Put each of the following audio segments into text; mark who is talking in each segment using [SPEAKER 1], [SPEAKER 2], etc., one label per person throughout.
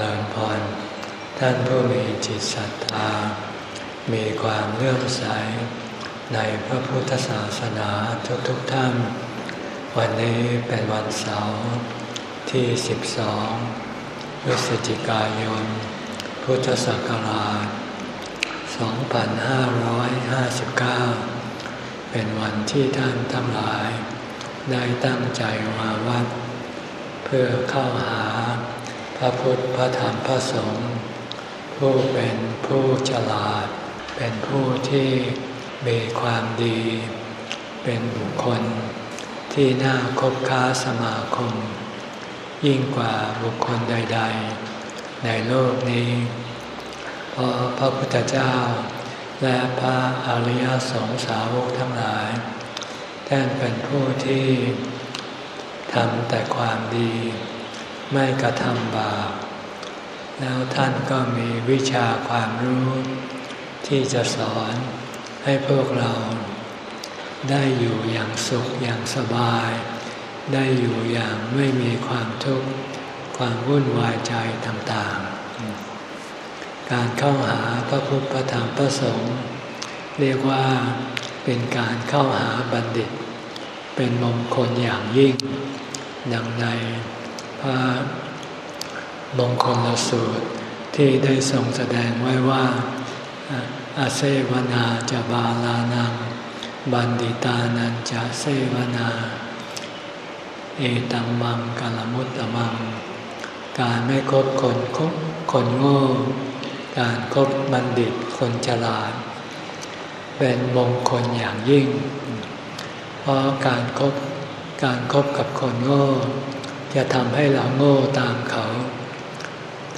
[SPEAKER 1] ริญพร ท่านผู้มีจิตศรัทธา มีความเลื่อมใส ในพระพุทธศาสนาทุกๆทท่าน วันนี้เป็นวันเสาร์ที่ 12 พฤศจิกายน พุทธศักราช 2559 เป็นวันที่ท่านทั้งหลาย ได้ตั้งใจมาวัด เพื่อเข้าหา พระพุทธพระธรรมพระสงฆ์ผู้เป็นผู้ฉลาด เป็นผู้ที่มีความดี เป็นบุคคล ที่น่าคบค้าสมาคม ยิ่งกว่าบุคคลใด ๆ ในโลกนี้ เพราะพระพุทธเจ้า และพระอริยสงสาวกทั้งหลายท่านเป็นผู้ที่ทำแต่ความดี ไม่กระทำบาป แล้วท่านก็มีวิชาความรู้ ที่จะสอนให้พวกเรา ได้อยู่อย่างสุขอย่างสบาย ได้อยู่อย่างไม่มีความทุกข์ความวุ่นวายใจต่างๆ การเข้าหาพระพุทธพระธรรมพระสงฆ์เรียกว่าเป็นการเข้าหาบัณฑิต เป็นมงคลอย่างยิ่ง ดังใน พระมงคลสูตรที่ได้ทรงแสดงไว้ว่าอาเซวนาจะบาลานัง บันดิตานันจะเซวนา เอตังมังกาลมุตตมัง การไม่คบคนคบคนโง่ การครบบัณฑิตคนฉลาด เป็นมงคลอย่างยิ่ง เพราะการครบการครบกับคนโง่ จะทำให้เราโง่ตามเขา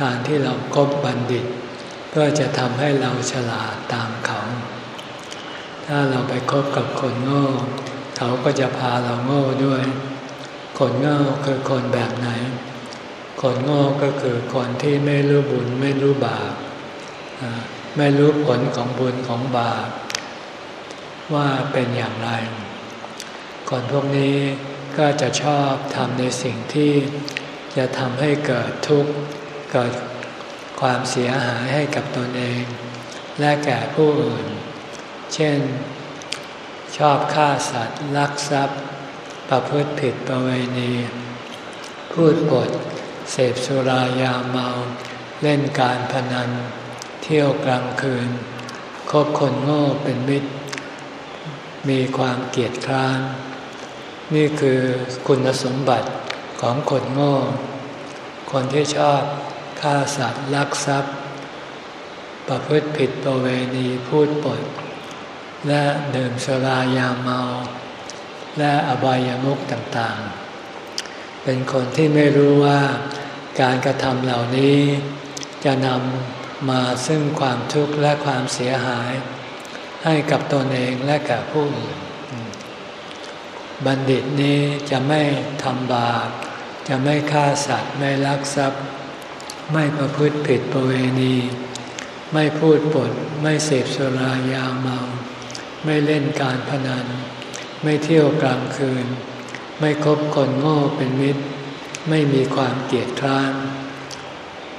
[SPEAKER 1] การที่เราคบบัณฑิต ก็จะทำให้เราฉลาดตามเขา ถ้าเราไปคบกับคนโง่ เขาก็จะพาเราโง่ด้วย คนโง่คือคนแบบไหน คนโง่ก็คือคนที่ไม่รู้บุญไม่รู้บาปไม่รู้ผลของบุญของบาปว่าเป็นอย่างไร คนพวกนี้ ก็จะชอบทำในสิ่งที่จะทำให้เกิดทุกข์เกิดความเสียหายให้กับตนเอง และแก่ผู้อื่น เช่น ชอบฆ่าสัตว์ลักทรัพย์ ประพฤติผิดประเวณี พูดปด เสพสุรายาเมา เล่นการพนัน เที่ยวกลางคืน คบคนโง่เป็นมิตร มีความเกียดคร้าน นี่คือคุณสมบัติของคนโง่ คนที่ชอบฆ่าสัตว์ลักทรัพย์ ประพฤติผิดประเวณีพูดปด และดื่มสรายาเมา และอบายามุขต่างๆ เป็นคนที่ไม่รู้ว่าการกระทำเหล่านี้ จะนำมาซึ่งความทุกข์และความเสียหาย ให้กับตนเองและกับผู้อื่น บัณฑิตนี้จะไม่ทำบาป จะไม่ฆ่าสัตว์ไม่ลักทรัพย์ ไม่ประพฤติผิดประเวณี ไม่พูดปด ไม่เสพสุรายาเมา ไม่เล่นการพนัน ไม่เที่ยวกลางคืน ไม่คบคนโง่เป็นมิตร ไม่มีความเกลียดคร้าน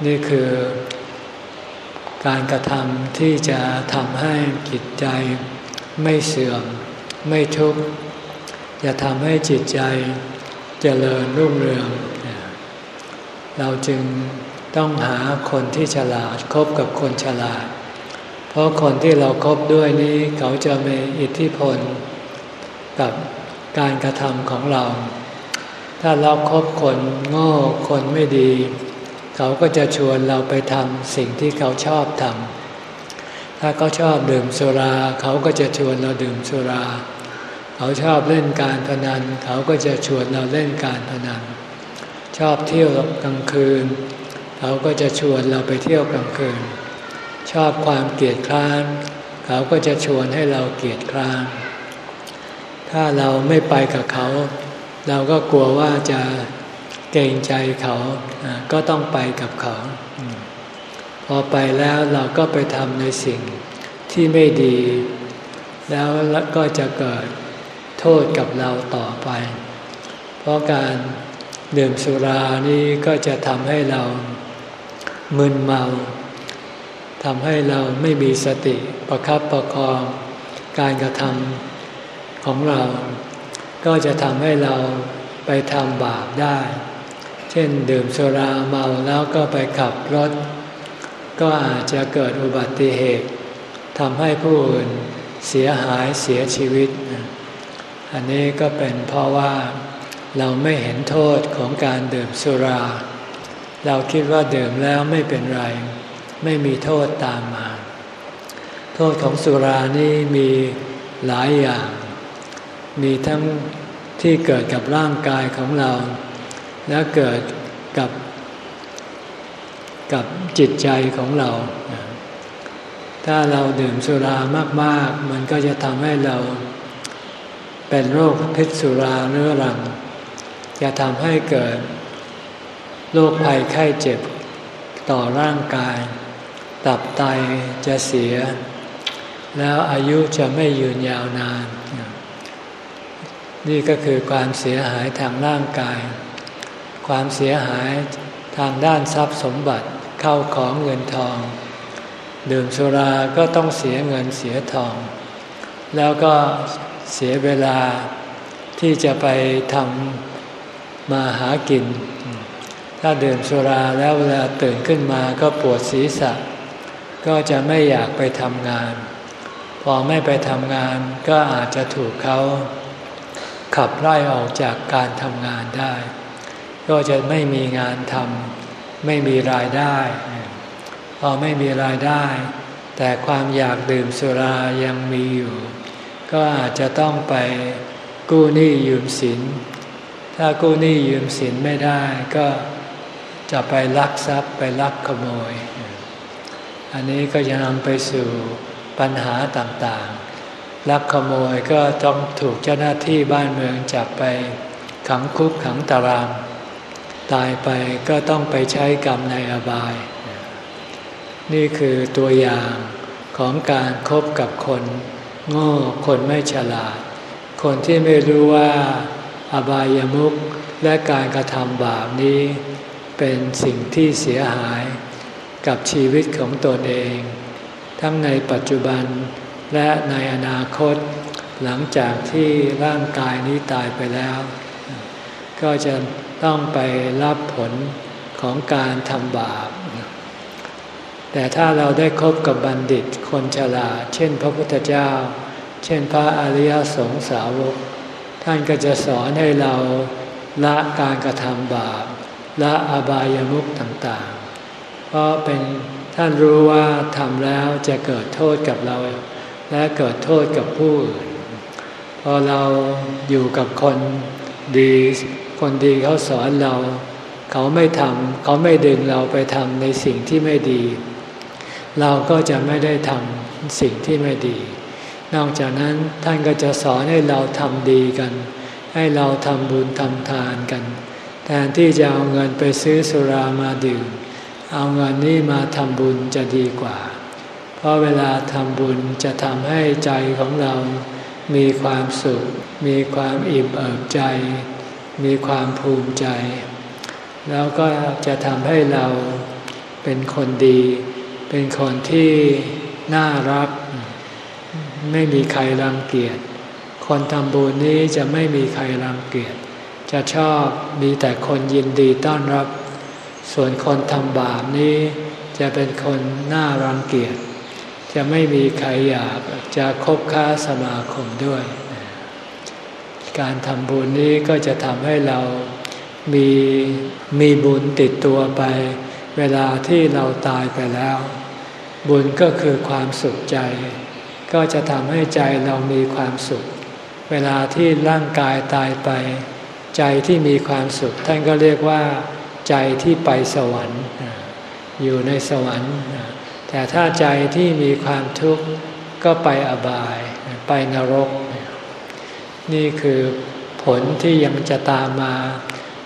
[SPEAKER 1] นี่คือ การกระทำที่จะทำให้จิตใจ ไม่เสื่อม ไม่ทุกข์ จะทำให้จิตใจเจริญรุ่งเรือง เราจึงต้องหาคนที่ฉลาดคบกับคนฉลาด เพราะคนที่เราครบด้วยนี้เขาจะมีอิทธิพลกับการกระทำของเรา ถ้าเราครบคนโง่คนไม่ดี เขาก็จะชวนเราไปทำสิ่งที่เขาชอบทำถ้าเขาชอบดื่มสุรา เขาก็จะชวนเราดื่มสุรา เขาชอบเล่นการพนัน เขาก็จะชวนเราเล่นการพนัน ชอบเที่ยวกลางคืน เขาก็จะชวนเราไปเที่ยวกลางคืน ชอบความเกลียดคร้าน เขาก็จะชวนให้เราเกลียดคร้าน ถ้าเราไม่ไปกับเขา เราก็กลัวว่าจะเกรงใจเขาก็ต้องไปกับเขา พอไปแล้วเราก็ไปทำในสิ่งที่ไม่ดี แล้วก็จะเกิด โทษกับเราต่อไป เพราะการดื่มสุรานี้ก็จะทำให้เรามึนเมาทำให้เราไม่มีสติประคับประคองการกระทำของเรา ก็จะทำให้เราไปทำบาปได้ เช่นดื่มสุราเมาแล้วก็ไปขับรถ ก็อาจจะเกิดอุบัติเหตุทำให้ผู้อื่นเสียหายเสียชีวิต อันนี้ก็เป็นเพราะว่าเราไม่เห็นโทษของการดื่มสุรา เราคิดว่าดื่มแล้วไม่เป็นไร ไม่มีโทษตามมา โทษของสุรานี่มีหลายอย่าง มีทั้งที่เกิดกับร่างกายของเรา และเกิดกับ กับจิตใจของเรา ถ้าเราดื่มสุรามาก ๆ มันก็จะทำให้เรา เป็นโรคพิษสุราเรื้อรัง จะทำให้เกิดโรคภัยไข้เจ็บต่อร่างกาย ตับไตจะเสีย แล้วอายุจะไม่ยืนยาวนาน นี่ก็คือความเสียหายทางร่างกาย ความเสียหายทางด้านทรัพย์สมบัติเข้าของเงินทอง ดื่มสุราก็ต้องเสียเงินเสียทอง แล้วก็ เสียเวลาที่จะไปทำมาหากิน ถ้าดื่มสุราแล้วเวลาตื่นขึ้นมาก็ปวดศีรษะ ก็จะไม่อยากไปทำงาน พอไม่ไปทำงานก็อาจจะถูกเขาขับไล่ออกจากการทำงานได้ ก็จะไม่มีงานทำไม่มีรายได้ พอไม่มีรายได้ แต่ความอยากดื่มสุรายังมีอยู่ ก็อาจจะต้องไปกู้หนี้ยืมสิน ถ้ากู้หนี้ยืมสินไม่ได้ก็จะไปลักทรัพย์ไปลักขโมย อันนี้ก็จะนำไปสู่ปัญหาต่างๆ ลักขโมยก็ต้องถูกเจ้าหน้าที่บ้านเมืองจับไปขังคุกขังตาราง ตายไปก็ต้องไปใช้กรรมในอบาย นี่คือตัวอย่างของการครบกับคน โง่คนไม่ฉลาด คนที่ไม่รู้ว่าอบายามุขและการกระทำบาปนี้ เป็นสิ่งที่เสียหายกับชีวิตของตนเอง ทั้งในปัจจุบันและในอนาคต หลังจากที่ร่างกายนี้ตายไปแล้ว ก็จะต้องไปรับผลของการทำบาป แต่ถ้าเราได้คบกับบัณฑิตคนฉลาด เช่นพระพุทธเจ้า เช่นพระอริยสงสาวก ท่านก็จะสอนให้เราละการกระทำบาปละอบายามุขต่างๆ เพราะเป็นท่านรู้ว่าทำแล้วจะเกิดโทษกับเรา และเกิดโทษกับผู้อื่น พอเราอยู่กับคนดีคนดีเขาสอนเรา เขาไม่ทำเขาไม่ดึงเราไปทำในสิ่งที่ไม่ดี เราก็จะไม่ได้ทำสิ่งที่ไม่ดี นอกจากนั้นท่านก็จะสอนให้เราทำดีกัน ให้เราทำบุญทำทานกัน แทนที่จะเอาเงินไปซื้อสุรามาดื่ม เอาเงินนี้มาทำบุญจะดีกว่า เพราะเวลาทำบุญจะทำให้ใจของเรา มีความสุข มีความอิ่มเอิบใจ มีความภูมิใจ แล้วก็จะทำให้เราเป็นคนดี เป็นคนที่น่ารัก ไม่มีใครรังเกียจ คนทำบุญนี้จะไม่มีใครรังเกียจ จะชอบมีแต่คนยินดีต้อนรับ ส่วนคนทำบาปนี้จะเป็นคนน่ารังเกียจ จะไม่มีใครอยากจะคบค้าสมาคมด้วย การทำบุญนี้ก็จะทำให้เรามีมีบุญติดตัวไป เวลาที่เราตายไปแล้ว บุญก็คือความสุขใจ ก็จะทำให้ใจเรามีความสุข เวลาที่ร่างกายตายไป ใจที่มีความสุข ท่านก็เรียกว่า ใจที่ไปสวรรค์ อยู่ในสวรรค์ แต่ถ้าใจที่มีความทุกข์ก็ไปอบาย ไปนรก นี่คือผลที่ยังจะตามมา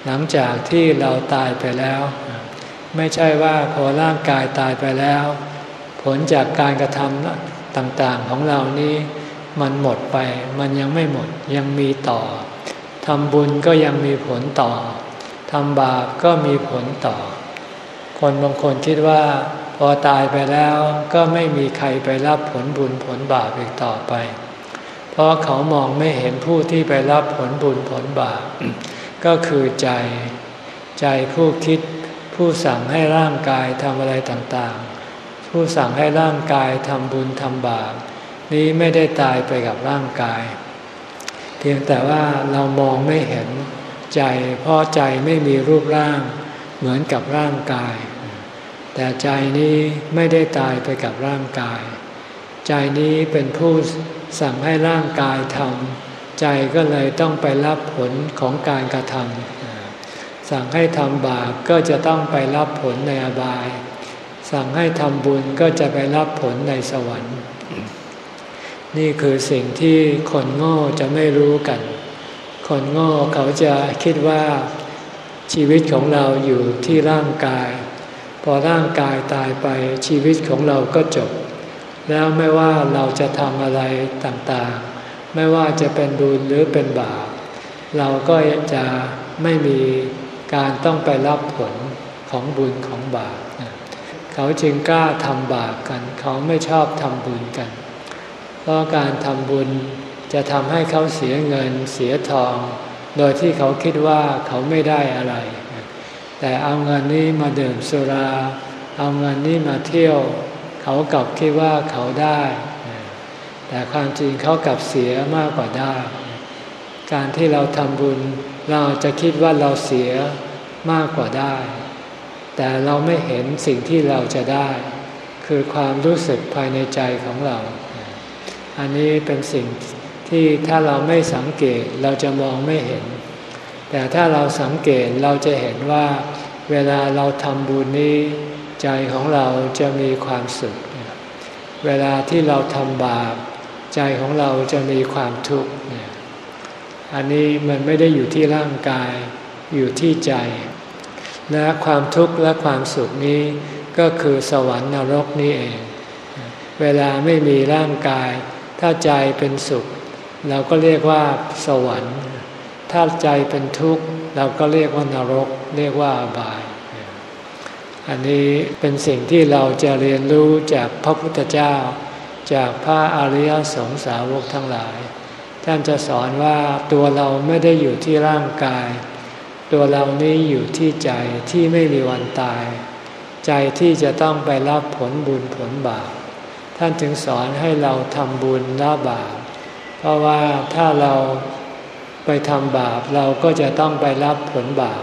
[SPEAKER 1] หลังจากที่เราตายไปแล้ว ไม่ใช่ว่าพอร่างกายตายไปแล้ว ผลจากการกระทำต่างๆของเรานี้มันหมดไปมันยังไม่หมดยังมีต่อทำบุญก็ยังมีผลต่อทำบาปก็มีผลต่อ คนบางคนคิดว่า พอตายไปแล้วก็ไม่มีใครไปรับผลบุญผลบาปอีกต่อไป เพราะเขามองไม่เห็นผู้ที่ไปรับผลบุญผลบาป ก็คือใจ ใจผู้คิดผู้สั่งให้ร่างกายทำอะไรต่างๆ ผู้สั่งให้ร่างกายทำบุญทำบาปนี้ไม่ได้ตายไปกับร่างกาย เพียงแต่ว่าเรามองไม่เห็นใจ เพราะใจไม่มีรูปร่างเหมือนกับร่างกาย แต่ใจนี้ไม่ได้ตายไปกับร่างกาย ใจนี้เป็นผู้สั่งให้ร่างกายทำใจก็เลยต้องไปรับผลของการกระทำสั่งให้ทำบาปก็จะต้องไปรับผลในอบาย สั่งให้ทำบุญก็จะไปรับผลในสวรรค์ นี่คือสิ่งที่คนโง่จะไม่รู้กัน คนโง่เขาจะคิดว่าชีวิตของเราอยู่ที่ร่างกาย พอร่างกายตายไปชีวิตของเราก็จบ แล้วไม่ว่าเราจะทำอะไรต่างๆ ไม่ว่าจะเป็นบุญหรือเป็นบาปเราก็จะไม่มีการต้องไปรับผลของบุญของบาป เขาจึงกล้าทำบาปกัน เขาไม่ชอบทำบุญกัน เพราะการทำบุญจะทำให้เขาเสียเงินเสียทอง โดยที่เขาคิดว่าเขาไม่ได้อะไร แต่เอาเงินนี้มาดื่มสุรา เอาเงินนี้มาเที่ยว เขากลับคิดว่าเขาได้ แต่ความจริงเขากลับเสียมากกว่าได้ การที่เราทำบุญเราจะคิดว่าเราเสียมากกว่าได้ แต่เราไม่เห็นสิ่งที่เราจะได้ คือความรู้สึกภายในใจของเรา อันนี้เป็นสิ่งที่ถ้าเราไม่สังเกตเราจะมองไม่เห็น แต่ถ้าเราสังเกตเราจะเห็นว่า เวลาเราทำบุญนี้ใจของเราจะมีความสุข เวลาที่เราทำบาป ใจของเราจะมีความทุกข์ อันนี้มันไม่ได้อยู่ที่ร่างกายอยู่ที่ใจ และความทุกข์และความสุขนี้ก็คือสวรรค์นรกนี่เอง เวลาไม่มีร่างกาย ถ้าใจเป็นสุข เราก็เรียกว่าสวรรค์ ถ้าใจเป็นทุกข์เราก็เรียกว่านรก เรียกว่าบาย อันนี้เป็นสิ่งที่เราจะเรียนรู้จากพระพุทธเจ้า จากพระอริยสงสาวกทั้งหลาย ท่านจะสอนว่าตัวเราไม่ได้อยู่ที่ร่างกาย ตัวเรานี้อยู่ที่ใจที่ไม่มีวันตาย ใจที่จะต้องไปรับผลบุญผลบาปท่านถึงสอนให้เราทำบุญละบาปเพราะว่าถ้าเราไปทำบาปเราก็จะต้องไปรับผลบาป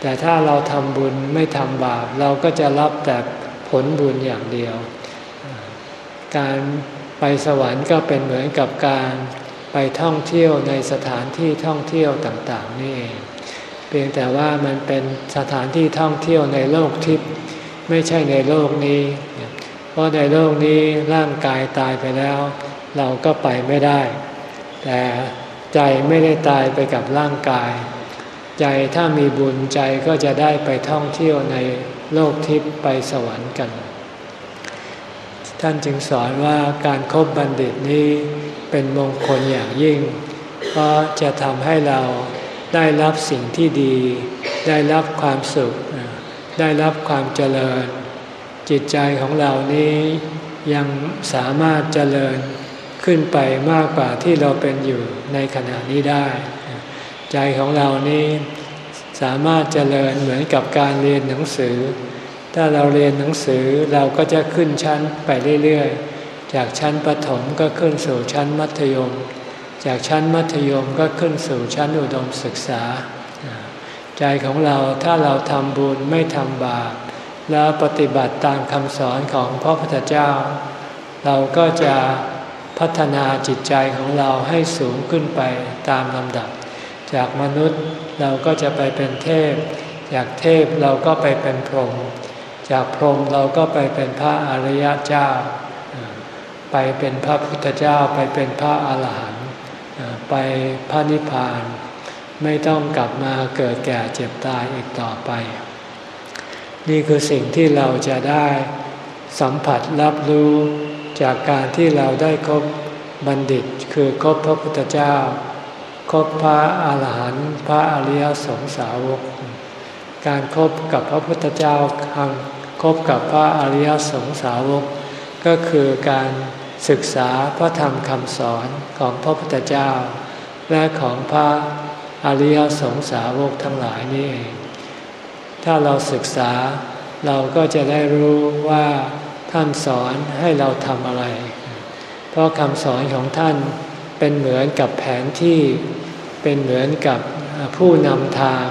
[SPEAKER 1] แต่ถ้าเราทำบุญไม่ทำบาปเราก็จะรับแต่ผลบุญอย่างเดียว การไปสวรรค์ก็เป็นเหมือนกับการไปท่องเที่ยวในสถานที่ท่องเที่ยวต่าง ๆ นี่เอง เพียงแต่ว่ามันเป็นสถานที่ท่องเที่ยวในโลกทิพย์ไม่ใช่ในโลกนี้ เพราะในโลกนี้ร่างกายตายไปแล้ว เราก็ไปไม่ได้ แต่ใจไม่ได้ตายไปกับร่างกาย ใจถ้ามีบุญใจก็จะได้ไปท่องเที่ยวในโลกทิพย์ไปสวรรค์กัน ท่านจึงสอนว่าการครบบัณฑิตนี้เป็นมงคลอย่างยิ่ง เพราะจะทำให้เรา ได้รับสิ่งที่ดี ได้รับความสุข ได้รับความเจริญ จิตใจของเรานี้ยังสามารถเจริญขึ้นไปมากกว่าที่เราเป็นอยู่ในขณะนี้ได้ ใจของเรานี้สามารถเจริญเหมือนกับการเรียนหนังสือ ถ้าเราเรียนหนังสือเราก็จะขึ้นชั้นไปเรื่อยๆ จากชั้นประถมก็ขึ้นสู่ชั้นมัธยม จากชั้นมัธยมก็ขึ้นสู่ชั้นอุดมศึกษา ใจของเราถ้าเราทำบุญไม่ทำบาปแล้วปฏิบัติตามคำสอนของพระพุทธเจ้า เราก็จะพัฒนาจิตใจของเราให้สูงขึ้นไปตามลำดับ จากมนุษย์เราก็จะไปเป็นเทพ จากเทพเราก็ไปเป็นพรหมจากพรหมเราก็ไปเป็นพระอริยเจ้า ไปเป็นพระพุทธเจ้าไปเป็นพระอาหารหันต ไปพระนิพพาน ไม่ต้องกลับมาเกิดแก่เจ็บตายอีกต่อไป นี่คือสิ่งที่เราจะได้สัมผัสรับรู้จากการที่เราได้คบบัณฑิตคือคบพระพุทธเจ้า คบพระอาหารหันต์พระอริยสงสาวก การครบกับพระพุทธเจ้าครั้งคบกับพระอริยสงสาวก ก็คือการ ศึกษาพระธรรมคำสอนของพระพุทธเจ้า และของพระอริยสงสาวกทั้งหลายนี่เองถ้าเราศึกษาเราก็จะได้รู้ว่าท่านสอนให้เราทำอะไร เพราะคำสอนของท่านเป็นเหมือนกับแผนที่เป็นเหมือนกับผู้นำทาง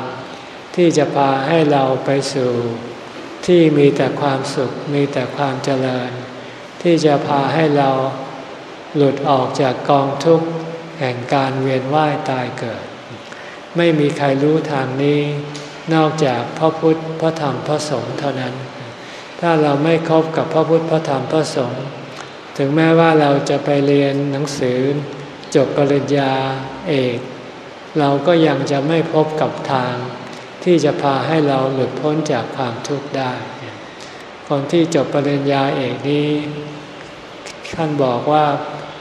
[SPEAKER 1] ที่จะพาให้เราไปสู่ที่มีแต่ความสุขมีแต่ความเจริญ ที่จะพาให้เราหลุดออกจากกองทุกข์แห่งการเวียนว่ายตายเกิด ไม่มีใครรู้ทางนี้ นอกจากพระพุทธพระธรรมพระสงฆ์เท่านั้น ถ้าเราไม่คบกับพระพุทธพระธรรมพระสงฆ์ถึงแม้ว่าเราจะไปเรียนหนังสือ จบปริญญาเอก เราก็ยังจะไม่พบกับทาง ที่จะพาให้เราหลุดพ้นจากความทุกข์ได้ คนที่จบปริญญาเอกนี้ ท่านบอกว่า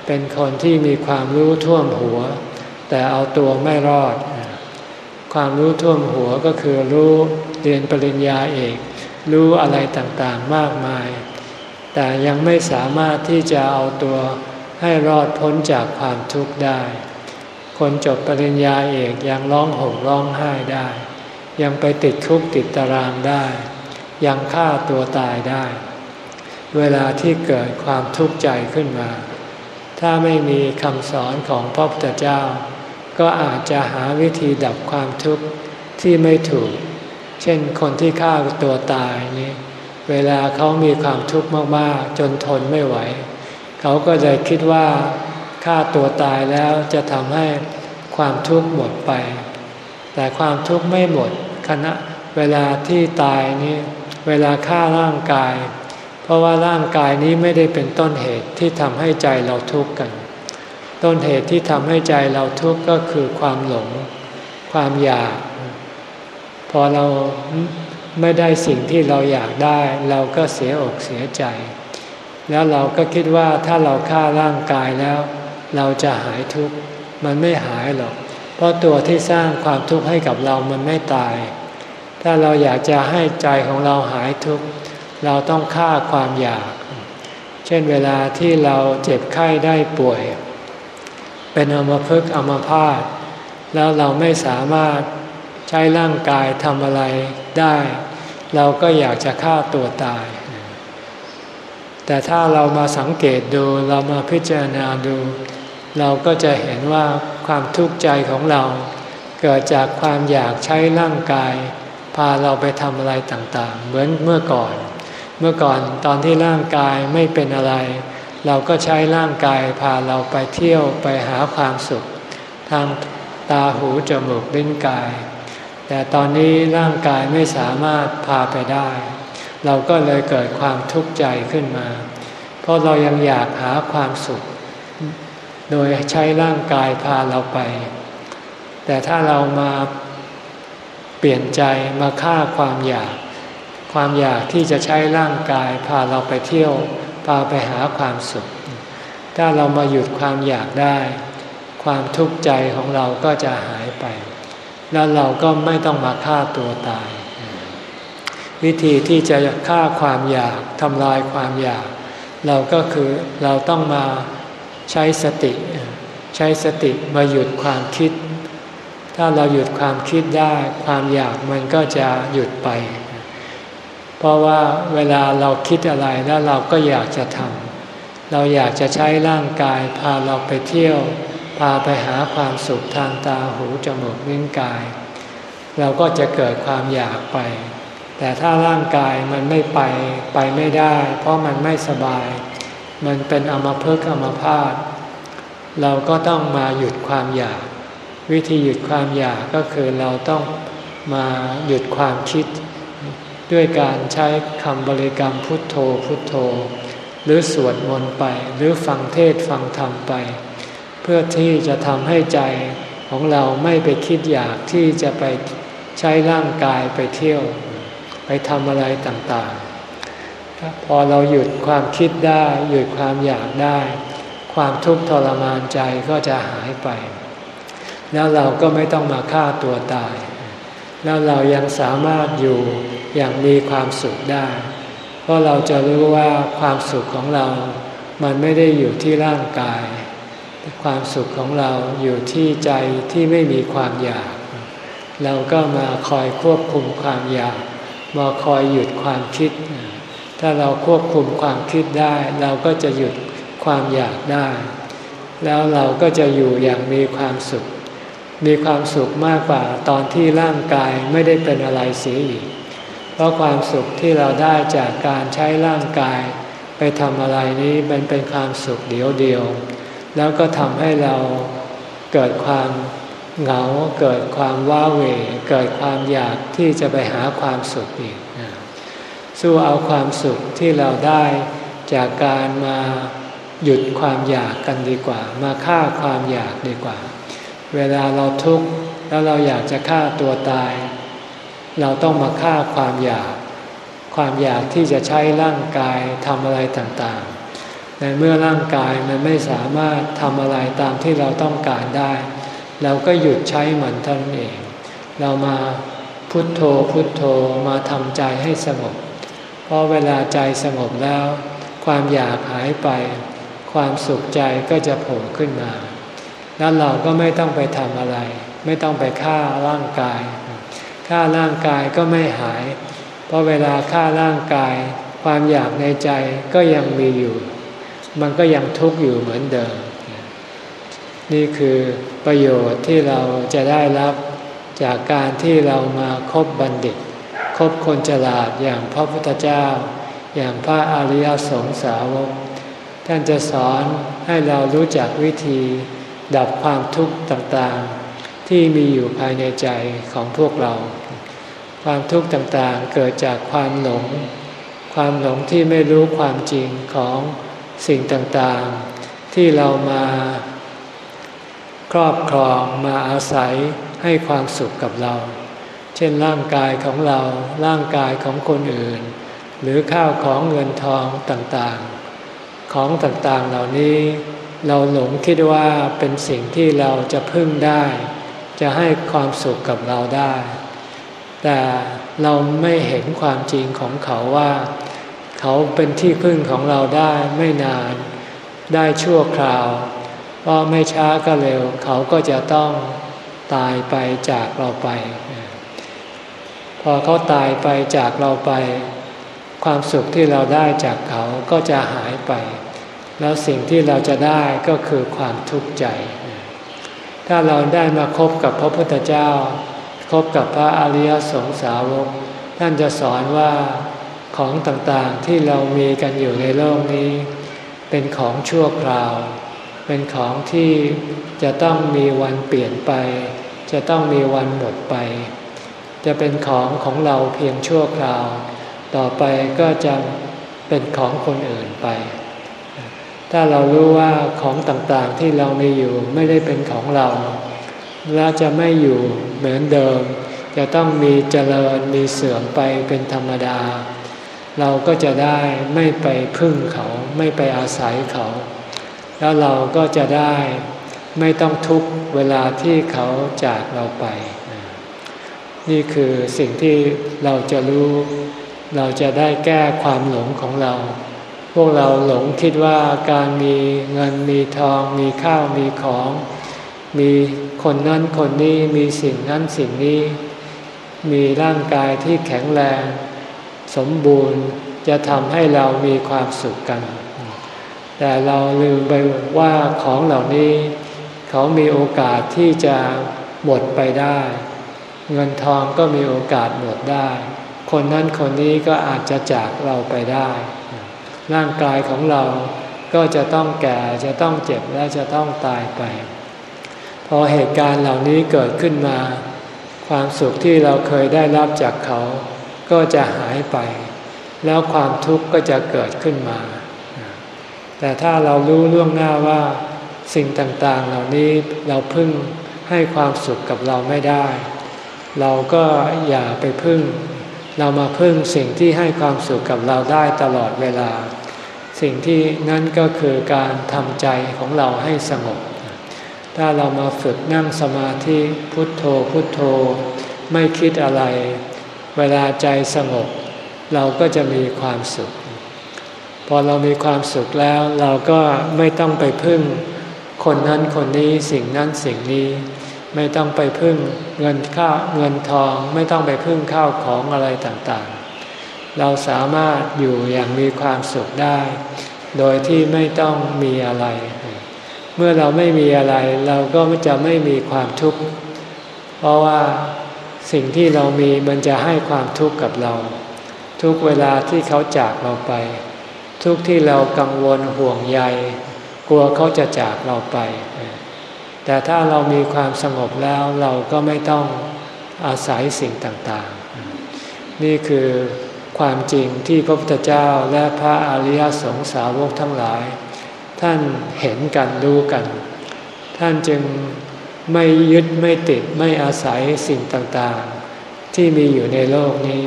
[SPEAKER 1] เป็นคนที่มีความรู้ท่วมหัว แต่เอาตัวไม่รอด ความรู้ท่วมหัวก็คือรู้เรียนปริญญาเอก รู้อะไรต่างๆมากมาย แต่ยังไม่สามารถที่จะเอาตัวให้รอดพ้นจากความทุกข์ได้ คนจบปริญญาเอกยังร้องห่มร้องไห้ได้ ยังไปติดคุกติดตารางได้ ยังฆ่าตัวตายได้ เวลาที่เกิดความทุกข์ใจขึ้นมา ถ้าไม่มีคำสอนของพระพุทธเจ้า ก็อาจจะหาวิธีดับความทุกข์ที่ไม่ถูก เช่นคนที่ฆ่าตัวตายนี่เวลาเขามีความทุกข์มากๆ จนทนไม่ไหว เขาก็เลยคิดว่าฆ่าตัวตายแล้วจะทำให้ความทุกข์หมดไป แต่ความทุกข์ไม่หมดขณะเวลาที่ตายนี้ เวลาฆ่าร่างกาย เพราะว่าร่างกายนี้ไม่ได้เป็นต้นเหตุที่ทำให้ใจเราทุกข์กัน ต้นเหตุที่ทำให้ใจเราทุกข์ก็คือความหลง ความอยาก พอเราไม่ได้สิ่งที่เราอยากได้ เราก็เสียอกเสียใจ แล้วเราก็คิดว่าถ้าเราฆ่าร่างกายแล้ว เราจะหายทุกข์มันไม่หายหรอก เพราะตัวที่สร้างความทุกข์ให้กับเรามันไม่ตาย ถ้าเราอยากจะให้ใจของเราหายทุกข์เราต้องฆ่าความอยาก เช่นเวลาที่เราเจ็บไข้ได้ป่วย เป็นอมภพอมพาตแล้วเราไม่สามารถใช้ร่างกายทำอะไรได้ เราก็อยากจะฆ่าตัวตาย แต่ถ้าเรามาสังเกตดูเรามาพิจารณาดู เราก็จะเห็นว่าความทุกข์ใจของเรา เกิดจากความอยากใช้ร่างกาย พาเราไปทำอะไรต่างๆ เหมือนเมื่อก่อน เมื่อก่อนตอนที่ร่างกายไม่เป็นอะไร เราก็ใช้ร่างกายพาเราไปเที่ยวไปหาความสุข ทางตาหูจมูกลิ้นกาย แต่ตอนนี้ร่างกายไม่สามารถพาไปได้ เราก็เลยเกิดความทุกข์ใจขึ้นมา เพราะเรายังอยากหาความสุข โดยใช้ร่างกายพาเราไป แต่ถ้าเรามา ปลี่ยนใจมาฆ่าความอยาก ความอยากที่จะใช้ร่างกายพาเราไปเที่ยว พาไปหาความสุข ถ้าเรามาหยุดความอยากได้ ความทุกข์ใจของเราก็จะหายไป แล้วเราก็ไม่ต้องมาฆ่าตัวตาย วิธีที่จะฆ่าความอยากทำลายความอยาก เราก็คือเราต้องมาใช้สติ ใช้สติมาหยุดความคิด ถ้าเราหยุดความคิดได้ความอยากมันก็จะหยุดไป เพราะว่าเวลาเราคิดอะไรแล้วเราก็อยากจะทำเราอยากจะใช้ร่างกาย พาเราไปเที่ยว พาไปหาความสุขทางตาหูจมูกลิ้นกาย เราก็จะเกิดความอยากไป แต่ถ้าร่างกายมันไม่ไปไปไม่ได้ เพราะมันไม่สบาย มันเป็นอมภพอมภาตเราก็ต้องมาหยุดความอยาก วิธีหยุดความอยากก็คือเราต้องมาหยุดความคิด ด้วยการใช้คำบริกรรมพุทโธพุทโธ หรือสวดมนต์ไปหรือฟังเทศฟังธรรมไป เพื่อที่จะทำให้ใจของเราไม่ไปคิดอยากที่จะไปใช้ร่างกายไปเที่ยว ไปทำอะไรต่างๆ พอเราหยุดความคิดได้ หยุดความอยากได้ ความทุกข์ทรมานใจก็จะหายไป แล้วเราก็ไม่ต้องมาฆ่าตัวตาย แล้วเรายังสามารถอยู่อย่างมีความสุขได้ เพราะเราจะรู้ว่าความสุขของเรา มันไม่ได้อยู่ที่ร่างกาย ความสุขของเราอยู่ที่ใจที่ไม่มีความอยาก เราก็มาคอยควบคุมความอยาก มาคอยหยุดความคิด ถ้าเราควบคุมความคิดได้ เราก็จะหยุดความอยากได้ แล้วเราก็จะอยู่อย่างมีความสุข มีความสุขมากกว่าตอนที่ร่างกายไม่ได้เป็นอะไรเสียอีก เพราะความสุขที่เราได้จากการใช้ร่างกาย ไปทำอะไรนี้มันเป็นความสุขเดียวเดียว แล้วก็ทำให้เราเกิดความเหงาเกิดความว้าเหวเกิดความอยากที่จะไปหาความสุขอีกสู้เอาความสุขที่เราได้จากการมาหยุดความอยากกันดีกว่า มาฆ่าความอยากดีกว่า เวลาเราทุกข์แล้วเราอยากจะฆ่าตัวตาย เราต้องมาฆ่าความอยาก ความอยากที่จะใช้ร่างกายทำอะไรต่างๆ ในเมื่อร่างกายมันไม่สามารถทำอะไรตามที่เราต้องการได้ เราก็หยุดใช้มันเท่านั้นเอง เรามาพุทโธพุทโธมาทำใจให้สงบ เพราะเวลาใจสงบแล้ว ความอยากหายไป ความสุขใจก็จะโผล่ขึ้นมา แล้วเราก็ไม่ต้องไปทำอะไร ไม่ต้องไปฆ่าร่างกายฆ่าร่างกายก็ไม่หาย เพราะเวลาฆ่าร่างกาย ความอยากในใจก็ยังมีอยู่ มันก็ยังทุกข์อยู่เหมือนเดิม นี่คือประโยชน์ที่เราจะได้รับจากการที่เรามาคบบัณฑิต คบคนฉลาดอย่างพระพุทธเจ้า อย่างพระอริยสงสาวกท่านจะสอนให้เรารู้จักวิธี ดับความทุกข์ต่างๆ ที่มีอยู่ภายในใจของพวกเรา ความทุกข์ต่างๆเกิดจากความหลง ความหลงที่ไม่รู้ความจริงของสิ่งต่างๆ ที่เรามาครอบครองมาอาศัยให้ความสุขกับเรา เช่นร่างกายของเราร่างกายของคนอื่น หรือข้าวของเงินทองต่างๆ ของต่างๆเหล่านี้ เราหลงคิดว่าเป็นสิ่งที่เราจะพึ่งได้ จะให้ความสุขกับเราได้ แต่เราไม่เห็นความจริงของเขาว่า เขาเป็นที่พึ่งของเราได้ไม่นาน ได้ชั่วคราวเพราะไม่ช้าก็เร็ว เขาก็จะต้องตายไปจากเราไป พอเขาตายไปจากเราไป ความสุขที่เราได้จากเขาก็จะหายไป แล้วสิ่งที่เราจะได้ก็คือความทุกข์ใจ ถ้าเราได้มาคบกับพระพุทธเจ้า คบกับพระอริยสงสาวก ท่านจะสอนว่าของต่างๆที่เรามีกันอยู่ในโลกนี้ เป็นของชั่วคราว เป็นของที่จะต้องมีวันเปลี่ยนไป จะต้องมีวันหมดไป จะเป็นของของเราเพียงชั่วคราว ต่อไปก็จะเป็นของคนอื่นไป ถ้าเรารู้ว่าของต่างๆที่เรามีอยู่ไม่ได้เป็นของเราและจะไม่อยู่เหมือนเดิม จะต้องมีเจริญมีเสื่อมไปเป็นธรรมดา เราก็จะได้ไม่ไปพึ่งเขาไม่ไปอาศัยเขา แล้วเราก็จะได้ไม่ต้องทุกเวลาที่เขาจากเราไป นี่คือสิ่งที่เราจะรู้ เราจะได้แก้ความหลงของเรา วกเราหลงคิดว่าการมีเงินมีทอง มีข้าวมีของ มีคนนั้นคนนี้มีสิ่งนั้นสิ่งนี้ มีร่างกายที่แข็งแรง สมบูรณ์จะทำให้เรามีความสุขกัน แต่เราลืมไปว่าของเหล่านี้ เขามีโอกาสที่จะหมดไปได้ เงินทองก็มีโอกาสหมดได้ คนนั้นคนนี้ก็อาจจะจากเราไปได้ ร่างกายของเราก็จะต้องแก่จะต้องเจ็บและจะต้องตายไป พอเหตุการณ์เหล่านี้เกิดขึ้นมา ความสุขที่เราเคยได้รับจากเขา ก็จะหายไป แล้วความทุกข์ก็จะเกิดขึ้นมา แต่ถ้าเรารู้ล่วงหน้าว่า สิ่งต่างๆเหล่านี้เราพึ่งให้ความสุขกับเราไม่ได้ เราก็อย่าไปพึ่ง เรามาพึ่งสิ่งที่ให้ความสุขกับเราได้ตลอดเวลา สิ่งที่นั่นก็คือการทำใจของเราให้สงบ ถ้าเรามาฝึกนั่งสมาธิพุทโธพุทโธ ไม่คิดอะไร เวลาใจสงบ เราก็จะมีความสุข พอเรามีความสุขแล้วเราก็ไม่ต้องไปพึ่ง คนนั้นคนนี้สิ่งนั้นสิ่งนี้ ไม่ต้องไปพึ่งเงินข้าวเงินทอง ไม่ต้องไปพึ่งข้าวของอะไรต่างๆ เราสามารถอยู่อย่างมีความสุขได้ โดยที่ไม่ต้องมีอะไร เมื่อเราไม่มีอะไร เราก็จะไม่มีความทุกข์เพราะว่าสิ่งที่เรามีมันจะให้ความทุกข์กับเรา ทุกเวลาที่เขาจากเราไป ทุกที่เรากังวลห่วงใย กลัวเขาจะจากเราไป แต่ถ้าเรามีความสงบแล้วเราก็ไม่ต้องอาศัยสิ่งต่างๆ นี่คือความจริงที่พระพุทธเจ้าและพระอริยสงสาวกทั้งหลาย ท่านเห็นกันรู้กัน ท่านจึงไม่ยึดไม่ติดไม่อาศัยสิ่งต่างๆ ที่มีอยู่ในโลกนี้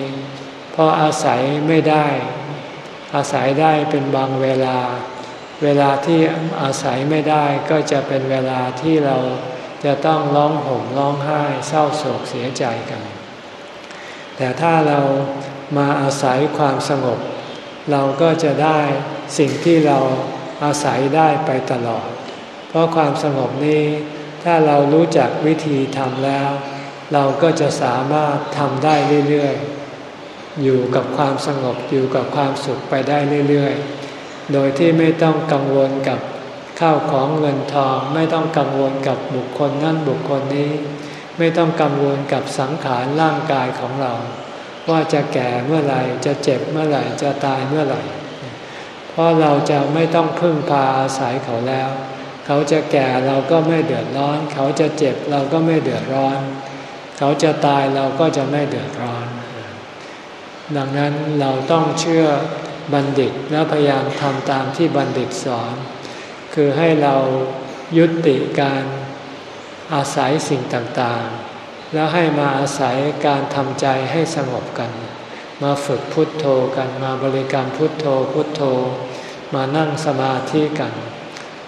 [SPEAKER 1] เพราะอาศัยไม่ได้ อาศัยได้เป็นบางเวลา เวลาที่อาศัยไม่ได้ก็จะเป็นเวลาที่เราจะต้องร้องห่มร้องไห้เศร้าโศกเสียใจกัน แต่ถ้าเรามาอาศัยความสงบ เราก็จะได้สิ่งที่เราอาศัยได้ไปตลอด เพราะความสงบนี้ ถ้าเรารู้จักวิธีทำแล้ว เราก็จะสามารถทำได้เรื่อยๆ อยู่กับความสงบอยู่กับความสุขไปได้เรื่อยๆ โดยที่ไม่ต้องกังวลกับข้าวของเงินทอง ไม่ต้องกังวลกับบุคคลนั่นบุคคลนี้ ไม่ต้องกังวลกับสังขารร่างกายของเรา ว่าจะแก่เมื่อไหร่จะเจ็บเมื่อไหร่จะตายเมื่อไหร่ เพราะเราจะไม่ต้องพึ่งพาอาศัยเขาแล้ว เขาจะแก่เราก็ไม่เดือดร้อน เขาจะเจ็บเราก็ไม่เดือดร้อน เขาจะตายเราก็จะไม่เดือดร้อน ดังนั้นเราต้องเชื่อ บัณฑิตและพยายามทำตามที่บัณฑิตสอน คือให้เรายุติการอาศัยสิ่งต่างๆ แล้วให้มาอาศัยการทำใจให้สงบกัน มาฝึกพุทโธกันมาบริกรรมพุทโธพุทโธ มานั่งสมาธิกัน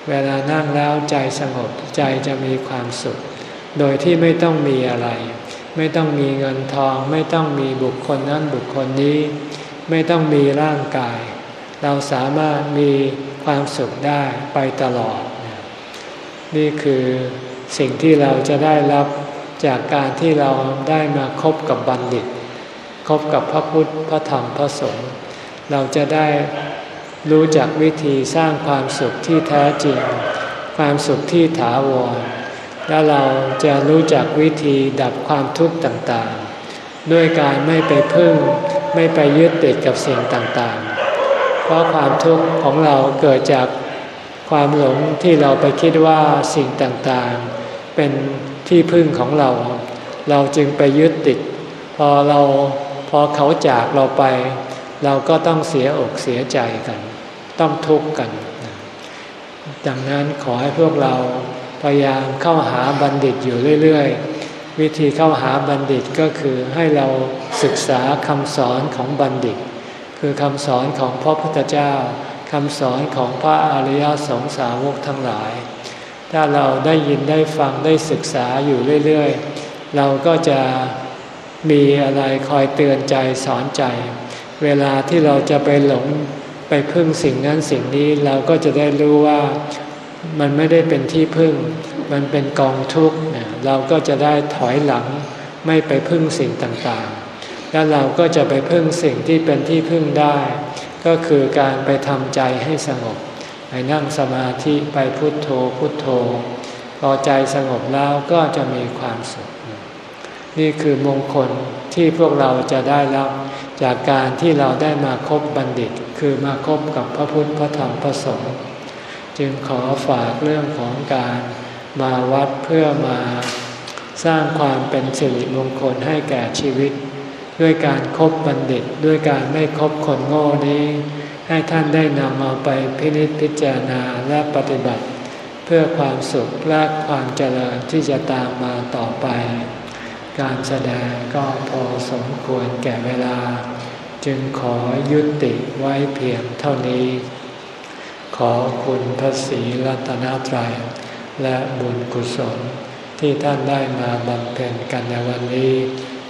[SPEAKER 1] เวลานั่งแล้วใจสงบใจจะมีความสุข โดยที่ไม่ต้องมีอะไร ไม่ต้องมีเงินทอง ไม่ต้องมีบุคคลนั้นบุคคลนี้ ไม่ต้องมีร่างกาย เราสามารถมีความสุขได้ไปตลอด นี่คือสิ่งที่เราจะได้รับจากการที่เราได้มาคบกับบัณฑิต คบกับพระพุทธพระธรรมพระสงฆ์เราจะได้รู้จักวิธีสร้างความสุขที่แท้จริง ความสุขที่ถาวร และเราจะรู้จักวิธีดับความทุกข์ต่างๆ ด้วยการไม่ไปพึ่ง ไม่ไปยึดติดกับสิ่งต่างๆ เพราะความทุกข์ของเราเกิดจากความหลงที่เราไปคิดว่าสิ่งต่างๆ เป็นที่พึ่งของเรา เราจึงไปยึดติด พอเราพอเขาจากเราไป เราก็ต้องเสียอกเสียใจกัน ต้องทุกข์กัน ดังนั้นขอให้พวกเราพยายามเข้าหาบัณฑิตอยู่เรื่อย ๆ วิธีเข้าหาบัณฑิตก็คือให้เรา ศึกษาคำสอนของบัณฑิต คือคำสอนของพระพุทธเจ้าคำสอนของพระอริยสงสาวกทั้งหลาย ถ้าเราได้ยินได้ฟังได้ศึกษาอยู่เรื่อยๆ เราก็จะมีอะไรคอยเตือนใจสอนใจ เวลาที่เราจะไปหลงไปพึ่งสิ่งนั้นสิ่งนี้เราก็จะได้รู้ว่ามันไม่ได้เป็นที่พึ่ง มันเป็นกองทุกข์เราก็จะได้ถอยหลังไม่ไปพึ่งสิ่งต่างๆ แล้วเราก็จะไปพึ่งสิ่งที่เป็นที่พึ่งได้ ก็คือการไปทำใจให้สงบ ไปนั่งสมาธิไปพุทโธพุทโธ พอใจสงบแล้วก็จะมีความสุข นี่คือมงคลที่พวกเราจะได้รับจากการที่เราได้มาคบบัณฑิต คือมาคบกับพระพุทธพระธรรมพระสงฆ์จึงขอฝากเรื่องของการมาวัดเพื่อมาสร้างความเป็นสิริมงคลให้แก่ชีวิต ด้วยการครบบัณฑิตด้วยการไม่คบคนโง่นี้ ให้ท่านได้นำมาไปพินิจพิจารณาและปฏิบัติ เพื่อความสุขและความเจริญที่จะตามมาต่อไป การแสดงก็พอสมควรแก่เวลา จึงขอยุติไว้เพียงเท่านี้ ขอคุณพระศรีรัตนตรัยและบุญกุศลที่ท่านได้มาบำเพ็ญกันในวันนี้